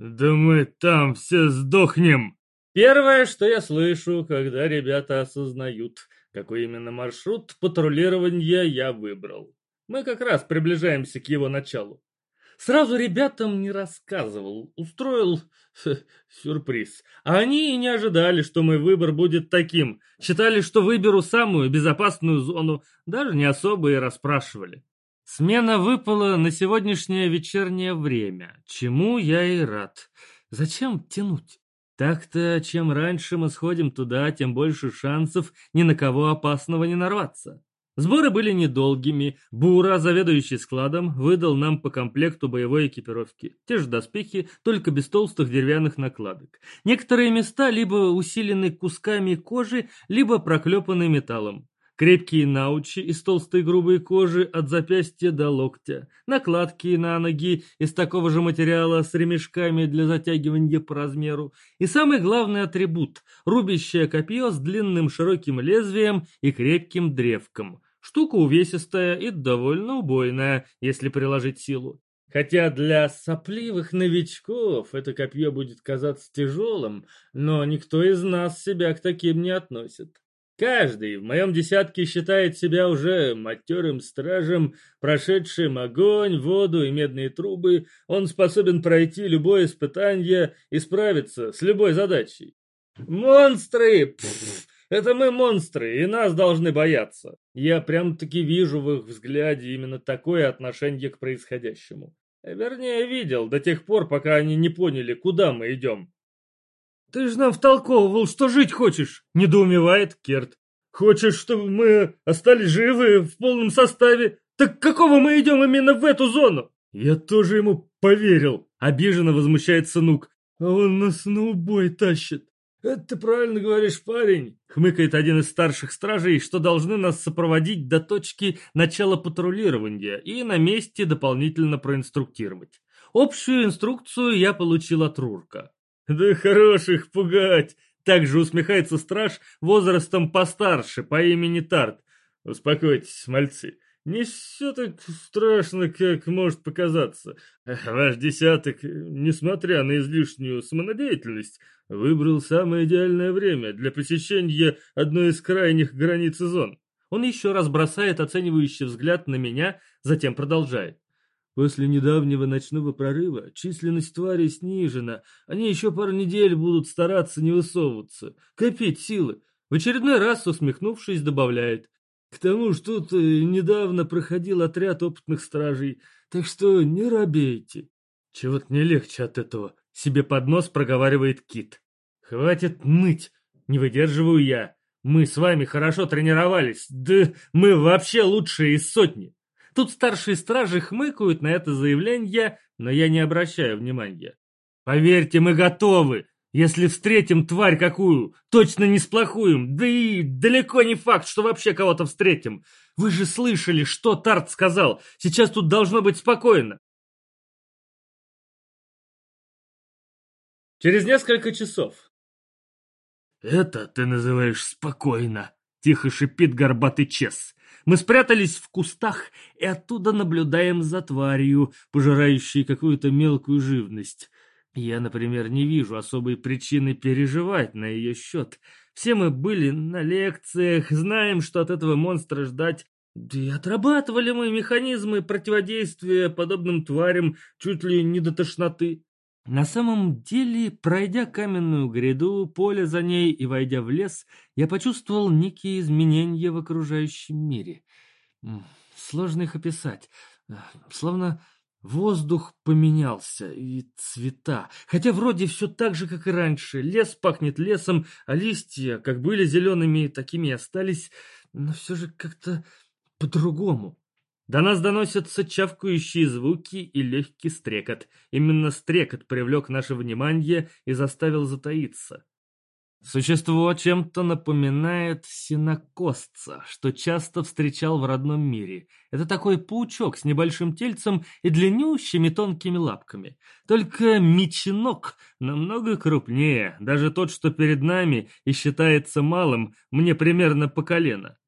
Да мы там все сдохнем. Первое, что я слышу, когда ребята осознают, какой именно маршрут патрулирования я выбрал. Мы как раз приближаемся к его началу. Сразу ребятам не рассказывал, устроил сюрприз. А они и не ожидали, что мой выбор будет таким. Считали, что выберу самую безопасную зону, даже не особо и расспрашивали. Смена выпала на сегодняшнее вечернее время, чему я и рад. Зачем тянуть? Так-то, чем раньше мы сходим туда, тем больше шансов ни на кого опасного не нарваться. Сборы были недолгими. Бура, заведующий складом, выдал нам по комплекту боевой экипировки. Те же доспехи, только без толстых деревянных накладок. Некоторые места либо усилены кусками кожи, либо проклепаны металлом. Крепкие научи из толстой грубой кожи от запястья до локтя. Накладки на ноги из такого же материала с ремешками для затягивания по размеру. И самый главный атрибут – рубящее копье с длинным широким лезвием и крепким древком. Штука увесистая и довольно убойная, если приложить силу. Хотя для сопливых новичков это копье будет казаться тяжелым, но никто из нас себя к таким не относит. Каждый в моем десятке считает себя уже матерым стражем, прошедшим огонь, воду и медные трубы. Он способен пройти любое испытание и справиться с любой задачей. Монстры! Пфф, это мы монстры, и нас должны бояться. Я прям-таки вижу в их взгляде именно такое отношение к происходящему. Вернее, видел до тех пор, пока они не поняли, куда мы идем. «Ты же нам втолковывал, что жить хочешь!» — недоумевает Керт. «Хочешь, чтобы мы остались живы в полном составе? Так какого мы идем именно в эту зону?» «Я тоже ему поверил!» — обиженно возмущается Нук. «А он нас на убой тащит!» «Это ты правильно говоришь, парень!» — хмыкает один из старших стражей, что должны нас сопроводить до точки начала патрулирования и на месте дополнительно проинструктировать. Общую инструкцию я получил от Рурка. «Да хороших пугать!» Также усмехается страж возрастом постарше по имени Тарт. «Успокойтесь, мальцы, не все так страшно, как может показаться. Ваш десяток, несмотря на излишнюю самонадеятельность, выбрал самое идеальное время для посещения одной из крайних границ зон. Он еще раз бросает оценивающий взгляд на меня, затем продолжает. После недавнего ночного прорыва численность тварей снижена. Они еще пару недель будут стараться не высовываться, копить силы. В очередной раз, усмехнувшись, добавляет. К тому же тут э, недавно проходил отряд опытных стражей, так что не робейте. Чего-то не легче от этого, себе под нос проговаривает Кит. Хватит ныть, не выдерживаю я. Мы с вами хорошо тренировались, да мы вообще лучшие из сотни. Тут старшие стражи хмыкают на это заявление, но я не обращаю внимания. Поверьте, мы готовы. Если встретим тварь какую, точно не сплохуем. Да и далеко не факт, что вообще кого-то встретим. Вы же слышали, что Тарт сказал. Сейчас тут должно быть спокойно. Через несколько часов. «Это ты называешь спокойно», — тихо шипит горбатый Чес. Мы спрятались в кустах и оттуда наблюдаем за тварью, пожирающей какую-то мелкую живность. Я, например, не вижу особой причины переживать на ее счет. Все мы были на лекциях, знаем, что от этого монстра ждать. Да и отрабатывали мы механизмы противодействия подобным тварям чуть ли не до тошноты. На самом деле, пройдя каменную гряду, поле за ней и войдя в лес, я почувствовал некие изменения в окружающем мире. Сложно их описать. Словно воздух поменялся, и цвета. Хотя вроде все так же, как и раньше. Лес пахнет лесом, а листья, как были зелеными, такими и остались, но все же как-то по-другому. До нас доносятся чавкающие звуки и легкий стрекот. Именно стрекот привлек наше внимание и заставил затаиться. Существо чем-то напоминает синокосца, что часто встречал в родном мире. Это такой паучок с небольшим тельцем и длиннющими тонкими лапками. Только меченок намного крупнее, даже тот, что перед нами и считается малым, мне примерно по колено.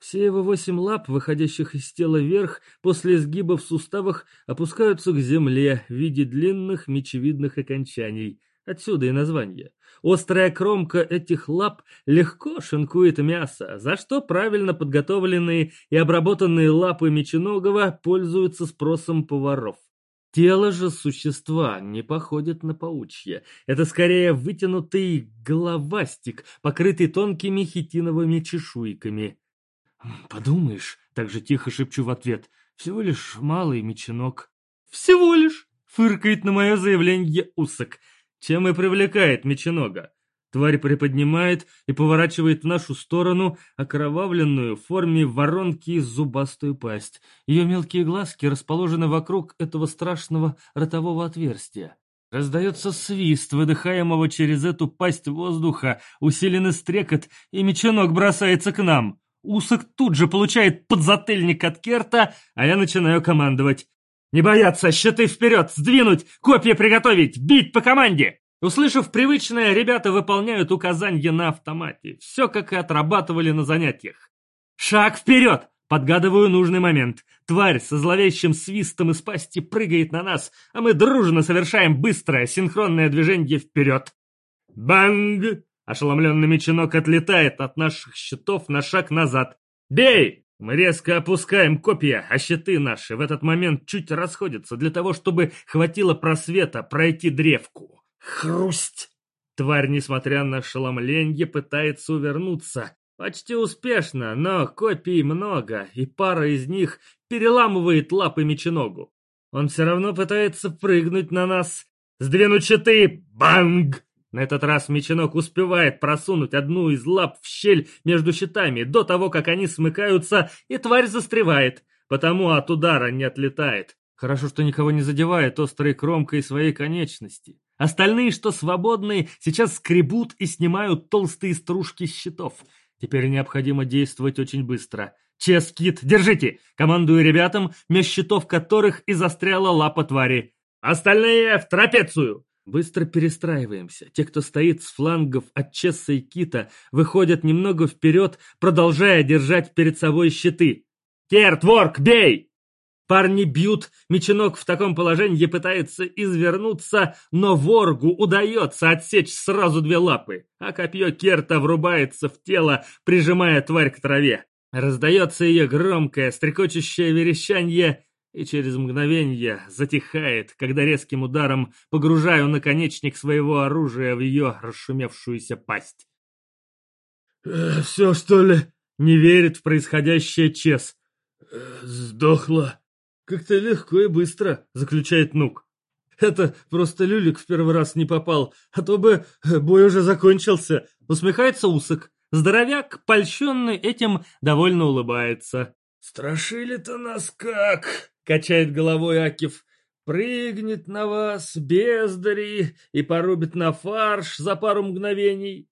Все его восемь лап, выходящих из тела вверх, после изгиба в суставах опускаются к земле в виде длинных мечевидных окончаний. Отсюда и название. Острая кромка этих лап легко шинкует мясо, за что правильно подготовленные и обработанные лапы меченогого пользуются спросом поваров. Тело же существа не походит на паучье. Это скорее вытянутый головастик, покрытый тонкими хитиновыми чешуйками. «Подумаешь», — так же тихо шепчу в ответ, — «всего лишь малый меченок». «Всего лишь», — фыркает на мое заявление усок, чем и привлекает меченога. Тварь приподнимает и поворачивает в нашу сторону окровавленную в форме воронки зубастую пасть. Ее мелкие глазки расположены вокруг этого страшного ротового отверстия. Раздается свист, выдыхаемого через эту пасть воздуха, усиленный стрекот, и меченок бросается к нам. Усок тут же получает подзатыльник от Керта, а я начинаю командовать. «Не бояться! Щиты вперед! Сдвинуть! Копья приготовить! Бить по команде!» Услышав привычное, ребята выполняют указания на автомате. Все, как и отрабатывали на занятиях. «Шаг вперед!» Подгадываю нужный момент. Тварь со зловещим свистом из пасти прыгает на нас, а мы дружно совершаем быстрое, синхронное движение вперед. Банг! Ошеломленный меченок отлетает от наших щитов на шаг назад. «Бей!» Мы резко опускаем копья, а щиты наши в этот момент чуть расходятся для того, чтобы хватило просвета пройти древку. Хрусть! Тварь, несмотря на ошеломленье, пытается увернуться. Почти успешно, но копий много, и пара из них переламывает лапы меченогу. Он все равно пытается прыгнуть на нас. Сдвинуть щиты! Банг! На этот раз меченок успевает просунуть одну из лап в щель между щитами до того, как они смыкаются, и тварь застревает, потому от удара не отлетает. Хорошо, что никого не задевает острой кромкой своей конечности. Остальные, что свободные, сейчас скребут и снимают толстые стружки щитов. Теперь необходимо действовать очень быстро. Чес, Кит, держите! Командую ребятам, меж щитов которых и застряла лапа твари. Остальные в трапецию! Быстро перестраиваемся. Те, кто стоит с флангов от Чесса и Кита, выходят немного вперед, продолжая держать перед собой щиты. «Керт, Ворк, бей!» Парни бьют, меченок в таком положении пытается извернуться, но воргу удается отсечь сразу две лапы, а копье Керта врубается в тело, прижимая тварь к траве. Раздается ее громкое, стрекочущее верещанье, и через мгновение затихает, когда резким ударом погружаю наконечник своего оружия в ее расшумевшуюся пасть. «Э, «Все, что ли?» — не верит в происходящее Чес. «Э, «Сдохла». «Как-то легко и быстро», — заключает Нук. «Это просто Люлик в первый раз не попал, а то бы бой уже закончился», — усмехается Усок. Здоровяк, польщенный этим, довольно улыбается. «Страшили-то нас как!» — качает головой Акив. «Прыгнет на вас, бездари, и порубит на фарш за пару мгновений».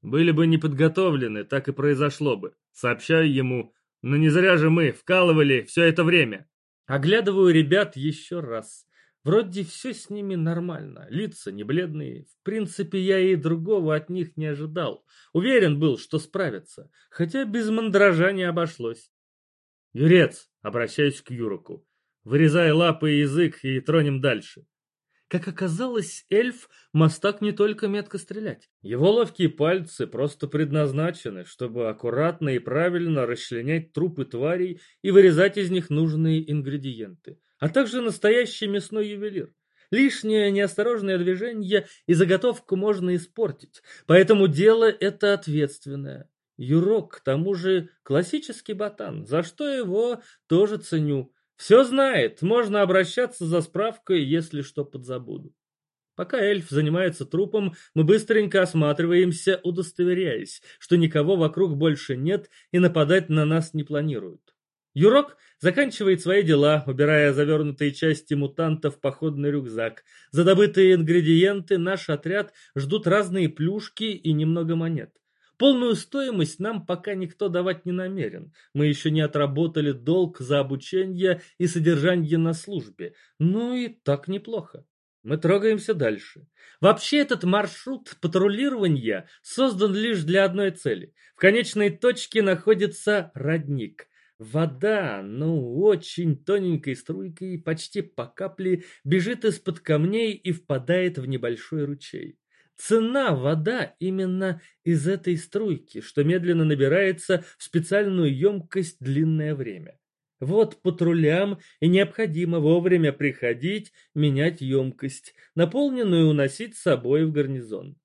Были бы не подготовлены, так и произошло бы. Сообщаю ему, но не зря же мы вкалывали все это время. Оглядываю ребят еще раз. Вроде все с ними нормально, лица не бледные. В принципе, я и другого от них не ожидал. Уверен был, что справятся, хотя без мандража не обошлось. «Юрец!» — обращаюсь к Юроку. «Вырезай лапы и язык и тронем дальше». Как оказалось, эльф мастак не только метко стрелять. Его ловкие пальцы просто предназначены, чтобы аккуратно и правильно расчленять трупы тварей и вырезать из них нужные ингредиенты, а также настоящий мясной ювелир. Лишнее неосторожное движение и заготовку можно испортить, поэтому дело это ответственное. Юрок, к тому же, классический ботан, за что его тоже ценю. Все знает, можно обращаться за справкой, если что подзабуду. Пока эльф занимается трупом, мы быстренько осматриваемся, удостоверяясь, что никого вокруг больше нет и нападать на нас не планируют. Юрок заканчивает свои дела, убирая завернутые части мутанта в походный рюкзак. За добытые ингредиенты наш отряд ждут разные плюшки и немного монет. Полную стоимость нам пока никто давать не намерен. Мы еще не отработали долг за обучение и содержание на службе. Ну и так неплохо. Мы трогаемся дальше. Вообще этот маршрут патрулирования создан лишь для одной цели. В конечной точке находится родник. Вода, ну, очень тоненькой струйкой, почти по капле, бежит из-под камней и впадает в небольшой ручей. Цена вода именно из этой струйки, что медленно набирается в специальную емкость длинное время. Вот патрулям и необходимо вовремя приходить, менять емкость, наполненную уносить с собой в гарнизон.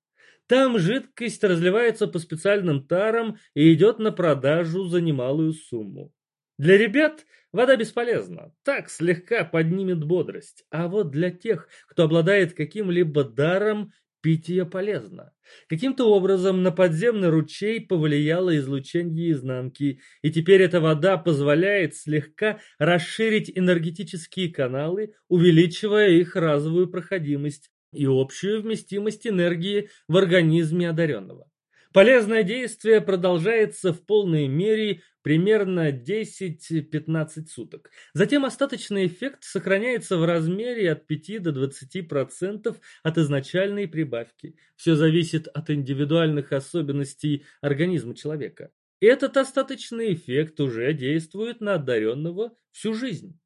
Там жидкость разливается по специальным тарам и идет на продажу за немалую сумму. Для ребят вода бесполезна, так слегка поднимет бодрость, а вот для тех, кто обладает каким-либо даром, пить ее полезно. Каким-то образом на подземный ручей повлияло излучение изнанки, и теперь эта вода позволяет слегка расширить энергетические каналы, увеличивая их разовую проходимость и общую вместимость энергии в организме одаренного. Полезное действие продолжается в полной мере примерно 10-15 суток. Затем остаточный эффект сохраняется в размере от 5 до 20% от изначальной прибавки. Все зависит от индивидуальных особенностей организма человека. Этот остаточный эффект уже действует на одаренного всю жизнь.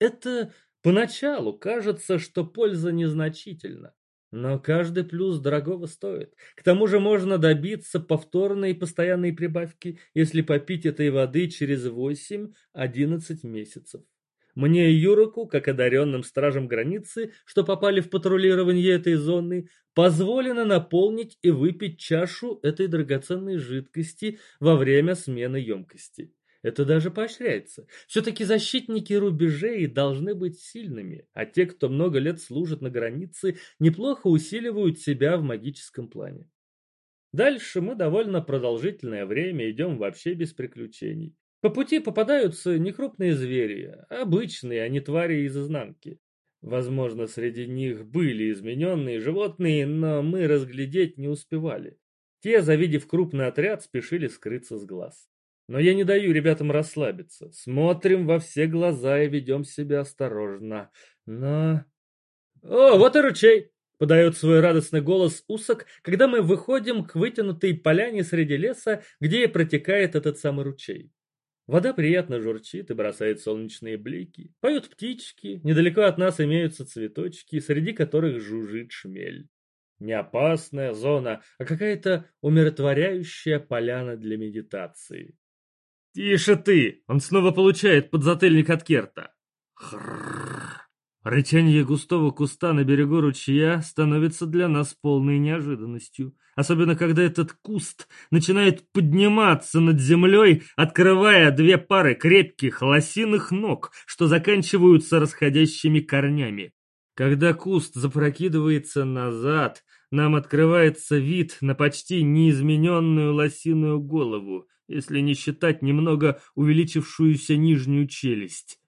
Это поначалу кажется, что польза незначительна. Но каждый плюс дорогого стоит. К тому же можно добиться повторной и постоянной прибавки, если попить этой воды через 8-11 месяцев. Мне и Юроку, как одаренным стражам границы, что попали в патрулирование этой зоны, позволено наполнить и выпить чашу этой драгоценной жидкости во время смены емкости. Это даже поощряется. Все-таки защитники рубежей должны быть сильными, а те, кто много лет служит на границе, неплохо усиливают себя в магическом плане. Дальше мы довольно продолжительное время идем вообще без приключений. По пути попадаются некрупные звери, обычные, а не твари из изнанки. Возможно, среди них были измененные животные, но мы разглядеть не успевали. Те, завидев крупный отряд, спешили скрыться с глаз. Но я не даю ребятам расслабиться. Смотрим во все глаза и ведем себя осторожно. Но... О, вот и ручей! Подает свой радостный голос Усок, когда мы выходим к вытянутой поляне среди леса, где и протекает этот самый ручей. Вода приятно журчит и бросает солнечные блики. Поют птички, недалеко от нас имеются цветочки, среди которых жужжит шмель. Не опасная зона, а какая-то умиротворяющая поляна для медитации. «Тише ты! Он снова получает подзатыльник от Керта!» Хрррр. Рычание густого куста на берегу ручья становится для нас полной неожиданностью, особенно когда этот куст начинает подниматься над землей, открывая две пары крепких лосиных ног, что заканчиваются расходящими корнями. Когда куст запрокидывается назад, нам открывается вид на почти неизмененную лосиную голову, если не считать немного увеличившуюся нижнюю челюсть.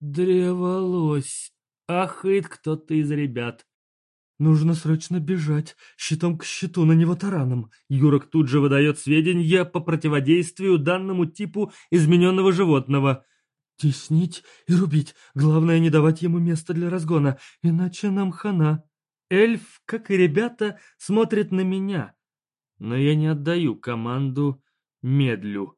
«Древолось!» — ахает кто-то из ребят. «Нужно срочно бежать, щитом к щиту на него тараном». Юрок тут же выдает сведения по противодействию данному типу измененного животного. «Теснить и рубить. Главное, не давать ему места для разгона, иначе нам хана». Эльф, как и ребята, смотрит на меня, но я не отдаю команду медлю.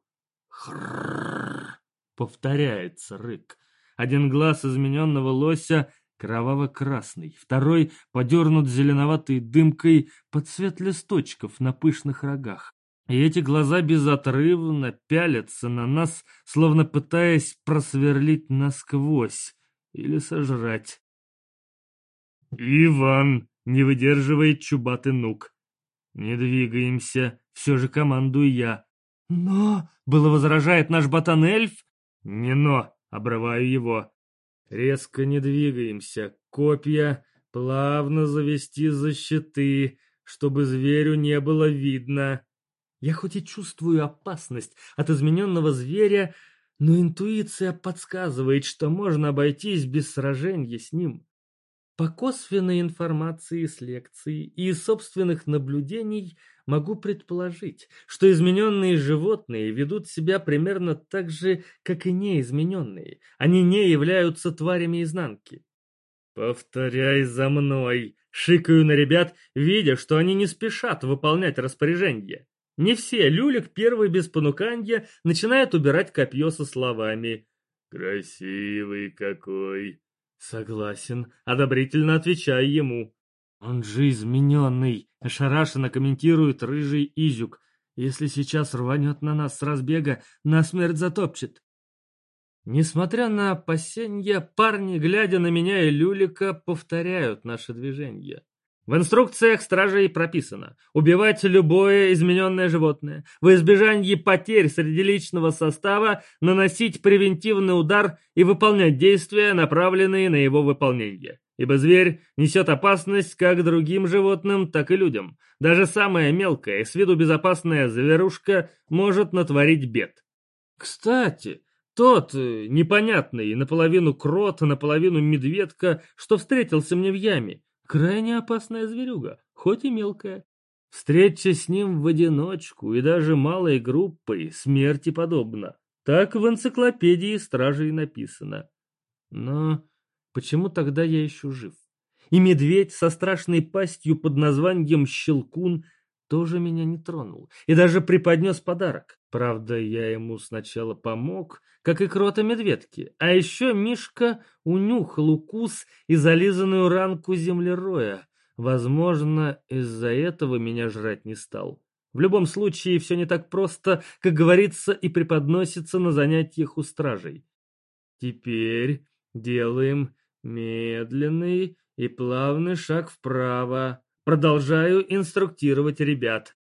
Хррррр. Повторяется рык. Один глаз измененного лося кроваво-красный, второй подернут зеленоватой дымкой под цвет листочков на пышных рогах. И эти глаза безотрывно пялятся на нас, словно пытаясь просверлить насквозь или сожрать. «Иван!» — не выдерживает чубатый нук. «Не двигаемся, все же командую я. «Но...» — было возражает наш ботан-эльф. «Не но!» — обрываю его. «Резко не двигаемся. Копья плавно завести за щиты, чтобы зверю не было видно. Я хоть и чувствую опасность от измененного зверя, но интуиция подсказывает, что можно обойтись без сражения с ним. По косвенной информации с лекций и из собственных наблюдений могу предположить, что измененные животные ведут себя примерно так же, как и неизмененные. Они не являются тварями изнанки. «Повторяй за мной!» Шикаю на ребят, видя, что они не спешат выполнять распоряжение. Не все, Люлик первый без понуканья начинает убирать копье со словами «Красивый какой!» «Согласен», одобрительно отвечаю ему. «Он же измененный», — ошарашенно комментирует рыжий Изюк. «Если сейчас рванет на нас с разбега, насмерть затопчет». Несмотря на опасения, парни, глядя на меня и Люлика, повторяют наши движения. В инструкциях стражей прописано убивать любое измененное животное, в избежании потерь среди личного состава наносить превентивный удар и выполнять действия, направленные на его выполнение. Ибо зверь несет опасность как другим животным, так и людям. Даже самая мелкая и с виду безопасная зверушка может натворить бед. Кстати, тот э, непонятный, наполовину крот, наполовину медведка, что встретился мне в яме, Крайне опасная зверюга, хоть и мелкая. Встреча с ним в одиночку и даже малой группой смерти подобна. Так в энциклопедии стражей написано. Но почему тогда я еще жив? И медведь со страшной пастью под названием Щелкун тоже меня не тронул и даже преподнес подарок. Правда, я ему сначала помог, как и крота-медведки, а еще Мишка унюхал укус и зализанную ранку землероя. Возможно, из-за этого меня жрать не стал. В любом случае, все не так просто, как говорится и преподносится на занятиях у стражей. Теперь делаем медленный и плавный шаг вправо. Продолжаю инструктировать ребят.